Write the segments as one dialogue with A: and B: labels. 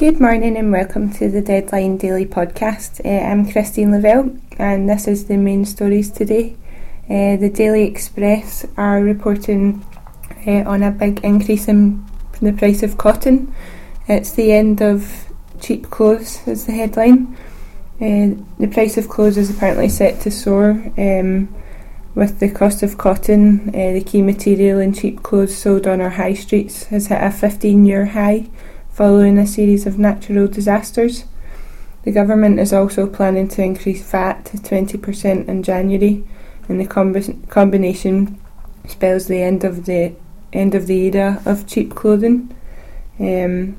A: Good morning and welcome to the Deadline Daily podcast. Uh, I'm Christine Lavelle and this is the main stories today. Uh, the Daily Express are reporting uh, on a big increase in the price of cotton. It's the end of cheap clothes, is the headline. Uh, the price of clothes is apparently set to soar. Um, with the cost of cotton, uh, the key material in cheap clothes sold on our high streets has hit a 15 year high following a series of natural disasters. The government is also planning to increase VAT to 20% in January, and the combi- combination spells the end of the end of the era of cheap clothing. Um,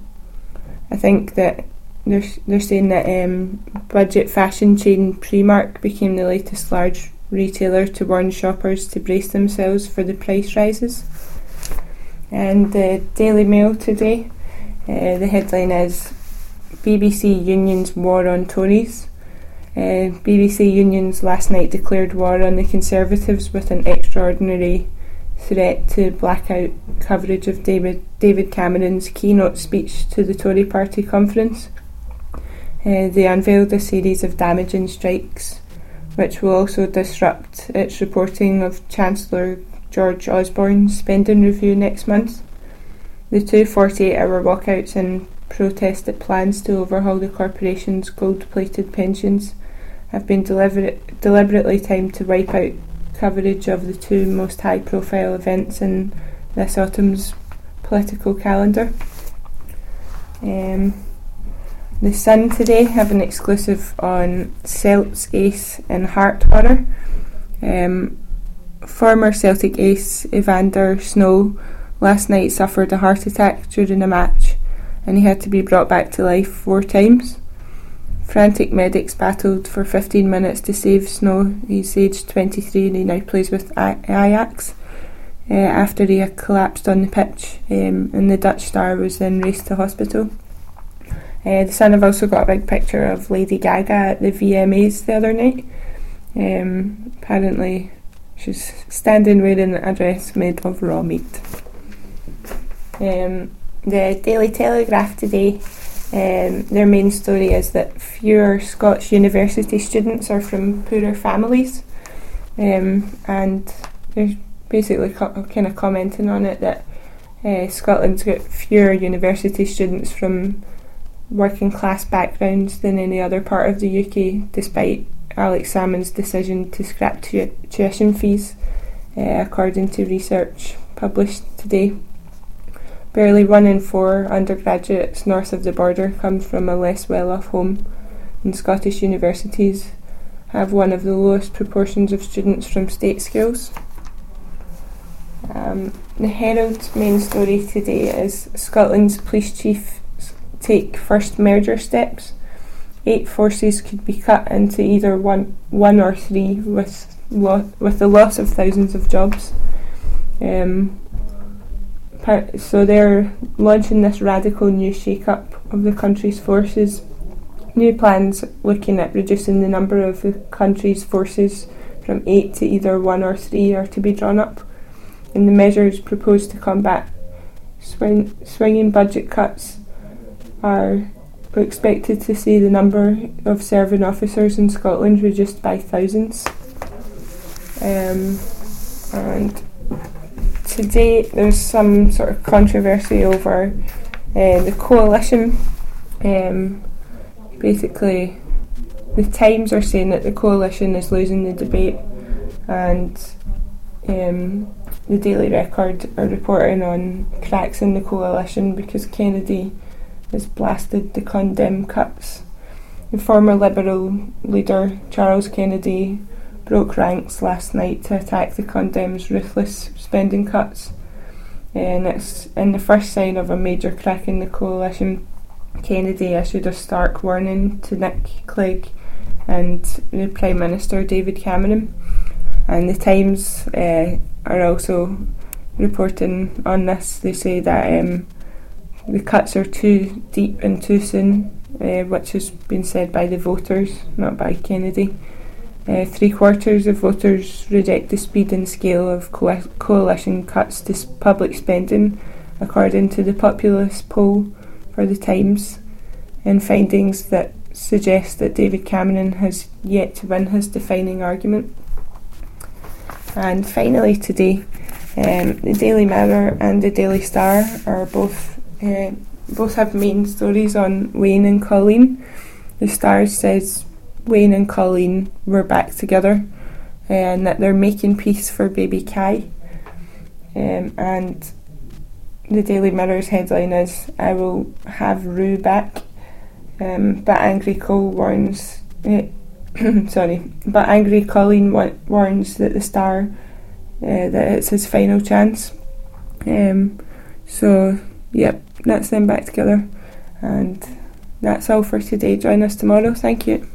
A: I think that they're they're saying that um, budget fashion chain Primark became the latest large retailer to warn shoppers to brace themselves for the price rises. And the Daily Mail today uh, the headline is BBC Unions War on Tories. Uh, BBC Unions last night declared war on the Conservatives with an extraordinary threat to blackout coverage of David, David Cameron's keynote speech to the Tory party conference. Uh, they unveiled a series of damaging strikes, which will also disrupt its reporting of Chancellor George Osborne's spending review next month. The two 48 hour walkouts in protest at plans to overhaul the corporation's gold plated pensions have been deliberate, deliberately timed to wipe out coverage of the two most high profile events in this autumn's political calendar. Um, the Sun today have an exclusive on Celts ace and Heart horror. Um, former Celtic ace Evander Sno last night suffered a heart attack during a match and he had to be brought back to life four times. Frantic medics battled for 15 minutes to save Sno. He's aged 23 and he now plays with Ajax. Uh, after he collapsed on the pitch, um, and the Dutch star was then raced to hospital. Uh, the Sun have also got a big picture of Lady Gaga at the VMAs the other night. Um, apparently, she's standing wearing a dress made of raw meat. Um, the Daily Telegraph today, um, their main story is that fewer Scotch university students are from poorer families, um, and they're basically co- kind of commenting on it that uh, Scotland's got fewer university students from working class backgrounds than any other part of the UK, despite Alex Salmond's decision to scrap tu- tuition fees, uh, according to research published today. Barely one in four undergraduates north of the border come from a less well off home, and Scottish universities have one of the lowest proportions of students from state schools. Um, the Herald's main story today is Scotland's police chiefs take first merger steps. Eight forces could be cut into either one, one or three, with lo- with the loss of thousands of jobs. Um, so they're launching this radical new shake-up of the country's forces. New plans looking at reducing the number of the country's forces from eight to either one or three are to be drawn up, and the measures proposed to combat swing, swinging budget cuts are expected to see the number of serving officers in Scotland reduced by thousands. Um, and today there's some sort of controversy over uh, the coalition. Um, basically, the Times are saying that the coalition is losing the debate, and um, the Daily Record are reporting on cracks in the coalition because Kennedy has blasted the condemn cuts. The former Liberal leader Charles Kennedy broke ranks last night to attack the Condem's ruthless spending cuts. And it's in the first sign of a major crack in the coalition. Kennedy issued a stark warning to Nick Clegg and the Prime Minister David Cameron. And the Times uh, are also reporting on this. They say that um, the cuts are too deep and too soon, uh, which has been said by the voters, not by Kennedy. Uh, three quarters of voters reject the speed and scale of co- coalition cuts to public spending, according to the Populus poll for the Times. and findings that suggest that David Cameron has yet to win his defining argument. And finally, today, um, the Daily Mirror and the Daily Star are both uh, both have main stories on Wayne and Colleen. The Star says Wayne and Colleen were back together and that they're making peace for baby Kai. Um, and the Daily Mirror's headline is I will have Roo back. Um, but angry Cole warns, uh, sorry, but angry Colleen wa- warns that the star uh, that it's his final chance. Um, so, yep, that's them back together, and that's all for today. Join us tomorrow. Thank you.